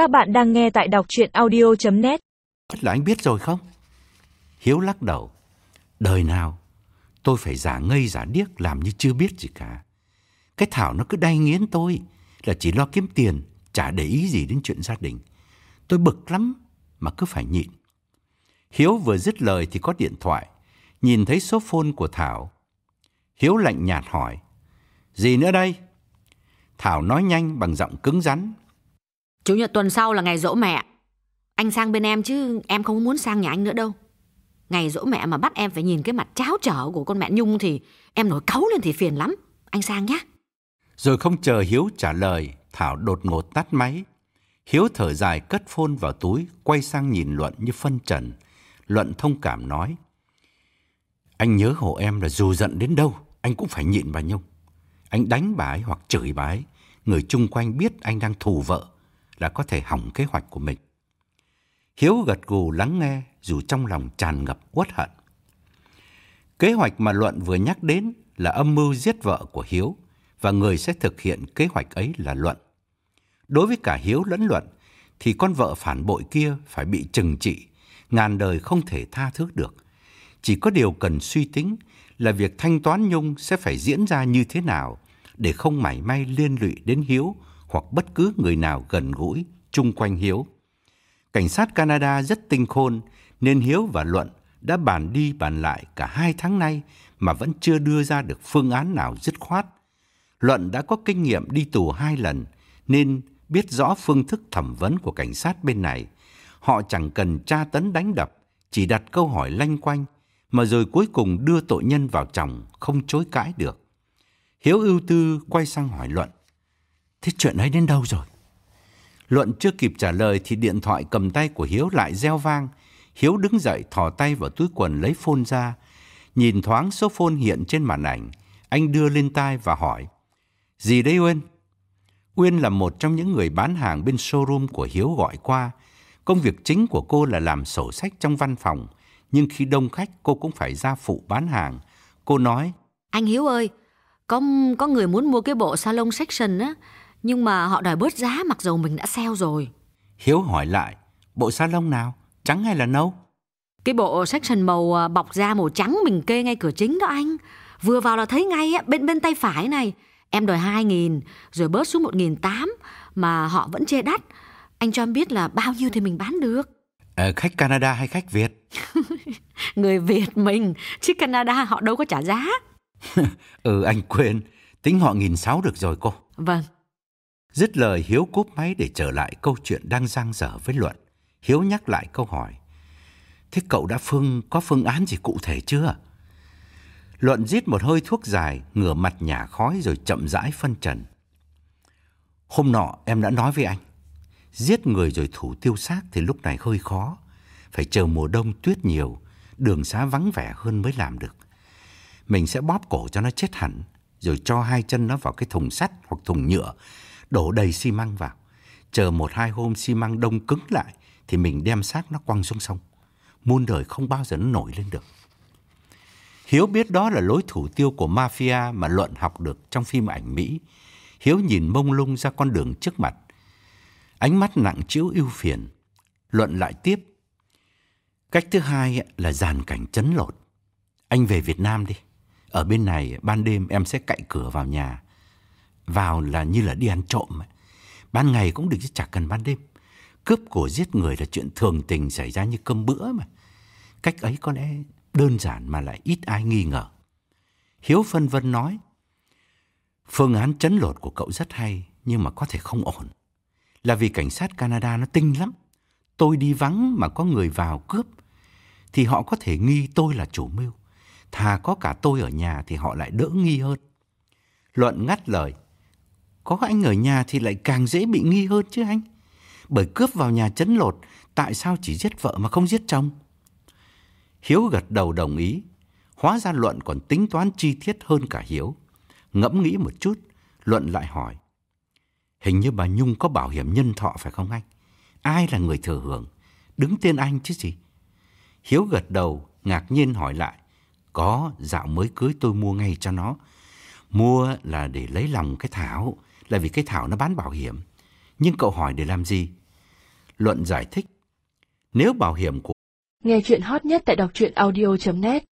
Các bạn đang nghe tại đọc chuyện audio.net là anh biết rồi không? Hiếu lắc đầu. Đời nào tôi phải giả ngây giả điếc làm như chưa biết gì cả. Cái Thảo nó cứ đay nghiến tôi là chỉ lo kiếm tiền, chả để ý gì đến chuyện gia đình. Tôi bực lắm mà cứ phải nhịn. Hiếu vừa dứt lời thì có điện thoại, nhìn thấy số phone của Thảo. Hiếu lạnh nhạt hỏi, gì nữa đây? Thảo nói nhanh bằng giọng cứng rắn. Chủ nhật tuần sau là ngày dỗ mẹ. Anh sang bên em chứ em không muốn sang nhà anh nữa đâu. Ngày dỗ mẹ mà bắt em phải nhìn cái mặt cháo trở của con mẹ Nhung thì em nổi cáu lên thì phiền lắm. Anh sang nhé. Rồi không chờ Hiếu trả lời, Thảo đột ngột tắt máy. Hiếu thở dài cất phone vào túi, quay sang nhìn Luận như phân trần. Luận thông cảm nói. Anh nhớ hộ em là dù giận đến đâu, anh cũng phải nhịn bà Nhung. Anh đánh bà ấy hoặc chửi bà ấy, người chung quanh biết anh đang thù vợ là có thể hỏng kế hoạch của mình. Hiếu gật gù lắng nghe dù trong lòng tràn ngập uất hận. Kế hoạch mà Luận vừa nhắc đến là âm mưu giết vợ của Hiếu và người sẽ thực hiện kế hoạch ấy là Luận. Đối với cả Hiếu lẫn Luận thì con vợ phản bội kia phải bị trừng trị, ngàn đời không thể tha thứ được. Chỉ có điều cần suy tính là việc thanh toán Nhung sẽ phải diễn ra như thế nào để không mảy may liên lụy đến Hiếu hoặc bất cứ người nào gần gũi chung quanh Hiếu. Cảnh sát Canada rất tinh khôn nên Hiếu và Luận đã bàn đi bàn lại cả hai tháng nay mà vẫn chưa đưa ra được phương án nào dứt khoát. Luận đã có kinh nghiệm đi tù hai lần nên biết rõ phương thức thẩm vấn của cảnh sát bên này. Họ chẳng cần tra tấn đánh đập, chỉ đặt câu hỏi lanh quanh mà rồi cuối cùng đưa tội nhân vào chồng không chối cãi được. Hiếu ưu tư quay sang hỏi Luận. Thế chuyện ấy đến đâu rồi? Luận chưa kịp trả lời thì điện thoại cầm tay của Hiếu lại reo vang. Hiếu đứng dậy thò tay vào túi quần lấy phone ra. Nhìn thoáng số phone hiện trên màn ảnh. Anh đưa lên tai và hỏi. Gì đây Uyên? Uyên là một trong những người bán hàng bên showroom của Hiếu gọi qua. Công việc chính của cô là làm sổ sách trong văn phòng. Nhưng khi đông khách cô cũng phải ra phụ bán hàng. Cô nói. Anh Hiếu ơi, có có người muốn mua cái bộ salon section á. Nhưng mà họ đòi bớt giá mặc dù mình đã sale rồi. Hiếu hỏi lại, bộ salon nào, trắng hay là nâu? Cái bộ section màu à, bọc da màu trắng mình kê ngay cửa chính đó anh. Vừa vào là thấy ngay bên bên tay phải này. Em đòi 2.000 rồi bớt xuống 1.800 mà họ vẫn chê đắt. Anh cho em biết là bao nhiêu thì mình bán được. À, khách Canada hay khách Việt? Người Việt mình, chứ Canada họ đâu có trả giá. ừ anh quên, tính họ nghìn sáu được rồi cô. Vâng. Dứt lời Hiếu cúp máy để trở lại câu chuyện đang giang dở với Luận. Hiếu nhắc lại câu hỏi. Thế cậu đã phương có phương án gì cụ thể chưa? Luận rít một hơi thuốc dài, ngửa mặt nhả khói rồi chậm rãi phân trần. Hôm nọ em đã nói với anh, giết người rồi thủ tiêu xác thì lúc này hơi khó. Phải chờ mùa đông tuyết nhiều, đường xá vắng vẻ hơn mới làm được. Mình sẽ bóp cổ cho nó chết hẳn, rồi cho hai chân nó vào cái thùng sắt hoặc thùng nhựa đổ đầy xi măng vào. Chờ một hai hôm xi măng đông cứng lại thì mình đem xác nó quăng xuống sông. Muôn đời không bao giờ nó nổi lên được. Hiếu biết đó là lối thủ tiêu của mafia mà Luận học được trong phim ảnh Mỹ. Hiếu nhìn mông lung ra con đường trước mặt. Ánh mắt nặng chiếu ưu phiền. Luận lại tiếp. Cách thứ hai là dàn cảnh chấn lột. Anh về Việt Nam đi. Ở bên này ban đêm em sẽ cậy cửa vào nhà vào là như là đi ăn trộm. Ban ngày cũng được chứ chẳng cần ban đêm. Cướp của giết người là chuyện thường tình xảy ra như cơm bữa mà. Cách ấy có lẽ đơn giản mà lại ít ai nghi ngờ. Hiếu phân vân nói, phương án chấn lột của cậu rất hay nhưng mà có thể không ổn. Là vì cảnh sát Canada nó tinh lắm. Tôi đi vắng mà có người vào cướp thì họ có thể nghi tôi là chủ mưu. Thà có cả tôi ở nhà thì họ lại đỡ nghi hơn. Luận ngắt lời. Có anh ở nhà thì lại càng dễ bị nghi hơn chứ anh. Bởi cướp vào nhà chấn lột, tại sao chỉ giết vợ mà không giết chồng? Hiếu gật đầu đồng ý. Hóa ra Luận còn tính toán chi tiết hơn cả Hiếu. Ngẫm nghĩ một chút, Luận lại hỏi. Hình như bà Nhung có bảo hiểm nhân thọ phải không anh? Ai là người thừa hưởng? Đứng tên anh chứ gì? Hiếu gật đầu, ngạc nhiên hỏi lại. Có, dạo mới cưới tôi mua ngay cho nó. Mua là để lấy lòng cái Thảo, là vì cái Thảo nó bán bảo hiểm. Nhưng cậu hỏi để làm gì? Luận giải thích. Nếu bảo hiểm của Nghe chuyện hot nhất tại đọc truyện audio.net